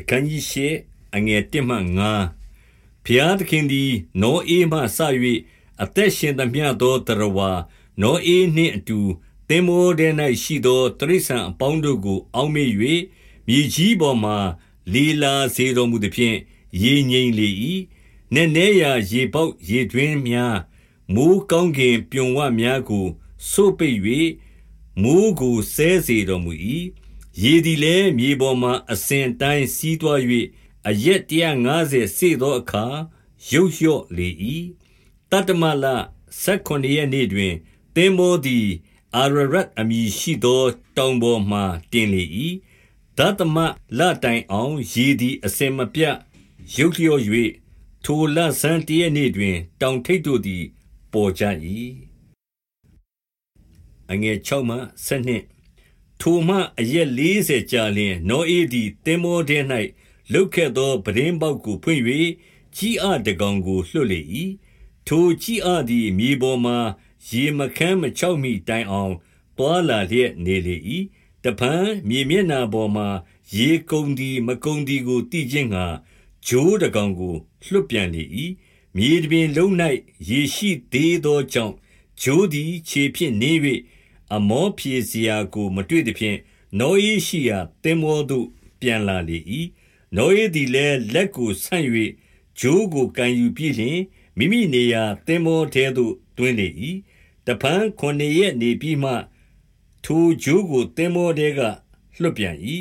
အခန်းကြီးရှေအငယ်1မှ9ဖျားသခင်သည်နောအေးမှဆ၍အသက်ရှင်သမျှသောတရဝါနောအေးနှင့်အတူသင်္ဘောထဲ၌ရှိသောတရိษံအပေါင်းတို့ကို အောက်မေ့၍မြေကြီးပေါ်မှလေလာစေတော်မူသည်ဖြင့်ရေငိမ့်လေ၏နည်းနည်းရာရေပေါက်ရေတွင်းများမိုးကောင်းကင်ပြွန်ဝများကိုစိုးပိတ်၍မိုးကိုဆဲစေတော်မူ၏ ရေသည်လည်းမြေပေါ်မှအစဉ်တိုင်းစီးသွား၍အရက်150စေသောအခါရုပ်လျော့လေ၏တတမလ16ရက်နေ့တွင်သင်္ဘောသည်အာရရတ်အမည်ရှိသောတောင်ပေါ်မှတင်လေ၏ဒသမလတိုင်အောင်ရေသည်အစင်မပြတ်ရုပ်လျော့၍ထိုလဆန်းတရနေ့တွင် တောင်ထိပ်တို့သည် ပေါ်ကြ၏အငယ်6မှ7 ထိုမှအရက်40ကြာလျင် နောအေးသည်တင်မောထဲ၌လုတ်ခဲ့သောပဒင်းပေါက်ကိုဖွင့်၍ကြီးအတကောင်ကို လွှတ်လေ၏ထိုကြီးအသည် မြေပေါ်မှရေမခမ်းမချောက်မိတိုင်အောင်တွာလာလျက်နေလေ၏တပံမြေမျက်နာပေါ်မှရေကုံသည်မကုံသည်ကို သိခြင်းငှာဂျိုးတကောင်ကို လွတ်ပြန်လေ၏မြေတွင်လုံး၌ရေရှိသေးသောကြောင့်ဂျိုးသည် ခြေဖြင့်နေ၍ အမောဖြေစရာကို မတွေ့သည်ဖြင့်နော၏ရှိရာတင်မောသို့ ပြန်လာလေ၏နော၏သည်လည်းလက်ကိုဆန့်၍ဂျိုးကိုကန်ယူပြီးလျှင်မိမိနေရာတင်မောထဲသို့တွင်လေ၏တပန်းခုနှစ်ရက်နေပြီးမှ ထိုဂျိုးကိုတင်မောထဲကလွတ်ပြန်၏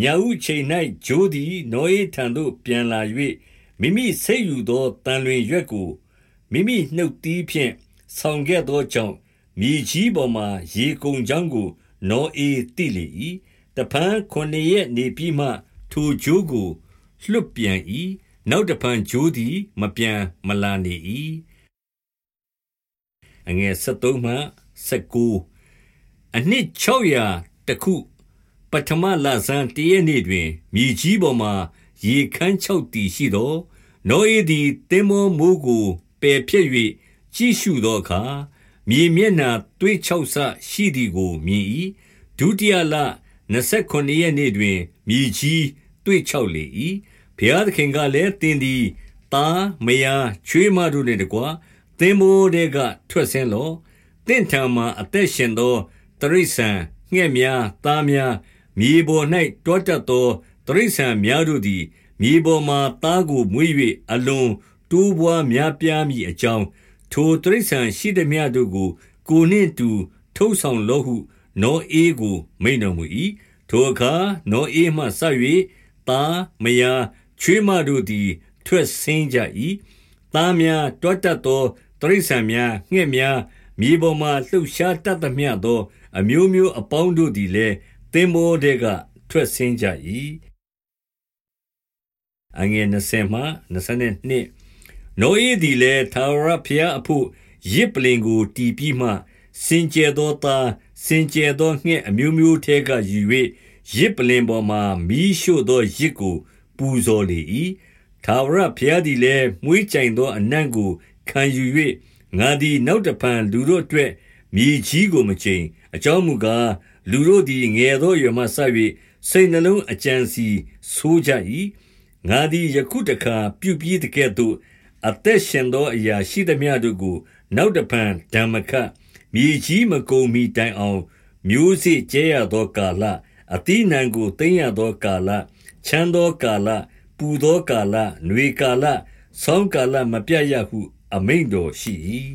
ညာဥချိန်၌ဂျိုးသည်နော၏ထံသို့ ပြန်လာ၍မိမိဆိတ်ယူသောတန်လွင်ရွက်ကိုမိမိနှုတ်သီးဖြင့်ဆောင်ခဲ့သောကြောင့် မြေကြီးပေါ်မှရေကုန်ကြောင်းကို နောအေသိလေ၏တဖန်ခုနှစ်ရက်နေပြီးမှ ထိုဂျိုးကို လွတ်ပြန်၏နောက်တဖန်ဂျိုးသည် မပြန်မလာနေ၏အငယ်73မှ79အနှစ်600တခုပထမလဆန်းတရနေ့တွင် မြေကြီးပေါ်မှရေခမ်းချောက်သည်ရှိသောနောဧသည်တင်မောမိုးကို ပယ်ဖြတ်၍ကြည့်ရှုသောအခါ မြေမျက်နှာသွေးချောက်ဆရှိသည်ကိုမြင်၏ဒုတိယလ29ရက်နေ့တွင်မြေကြီးသွေးချောက်လေ၏ဘုရားသခင်ကလည်းတင်းသည်တာမယာချွေးမတို့နှင့်တကွသင်္ဘောတဲကထွက်ဆင်းလော့တင့်ထံမှအသက်ရှင်သောတရိษံငှက်များသားများမြေပေါ်၌တောတက်သောတရိษံများတို့သည်မြေပေါ်မှသားကိုမွေး၍အလွန်တိုးပွားများပြားမည်အကြောင်း ထိုတရိษံရှိသည်များတို့ကို ကိုနှင့်တူ ထုတ်ဆောင်လောဟု နောအေးကို မိန်တော်မူ၏ထိုအခါ နောအေးမှဆက်၍သား မယာချွေးမတို့သည် ထွက်ဆင်းကြ၏သားများတောတက်သောတရိษံများ ငှက်များ မြေပေါ်မှလှုပ်ရှားတတ်သမျှသော အမျိုးမျိုးအပေါင်းတို့သည်လည်း သင်္ဘောတဲက ထွက်ဆင်းကြ၏အငယ်20မှ22 နောဧသည်လည်းသာဝရဖျားအဖို့ရစ်ပလင်ကိုတီးပြီးမှ စင်ကြယ်သောသားစင်ကြယ်သောငှက်အမျိုးမျိုးထဲကယူ၍ရစ်ပလင်ပေါ်မှမီးရှို့သောရစ်ကို ပူဇော်လေ၏သာဝရဖျားသည်လည်းမွေးကြိမ်သောအနံ့ကိုခံယူ၍ငါသည်နောက်တဖန်လူတို့အတွက်မြေကြီးကိုမချိန်အကြောင်းမူကားလူတို့သည်ငယ်သောရွယ်မှစ၍စိတ်နှလုံးအကြံစီဆိုးကြ၏ငါသည်ယခုတခါပြုပြီးတကဲ့သို့ အသက်ရှင်သောအရာရှိသမျှတို့ကို နောက်တဖန်ဓမ္မခမြေကြီးမကုန်မီတိုင်အောင် မျိုးစေ့ကျဲရသောကာလအတိနံကိုသိမ့်ရသောကာလချမ်းသောကာလပူသောကာလຫນွေကာလဆောင်းကာလမပြတ်ရဟု အမိန်တော်ရှိ၏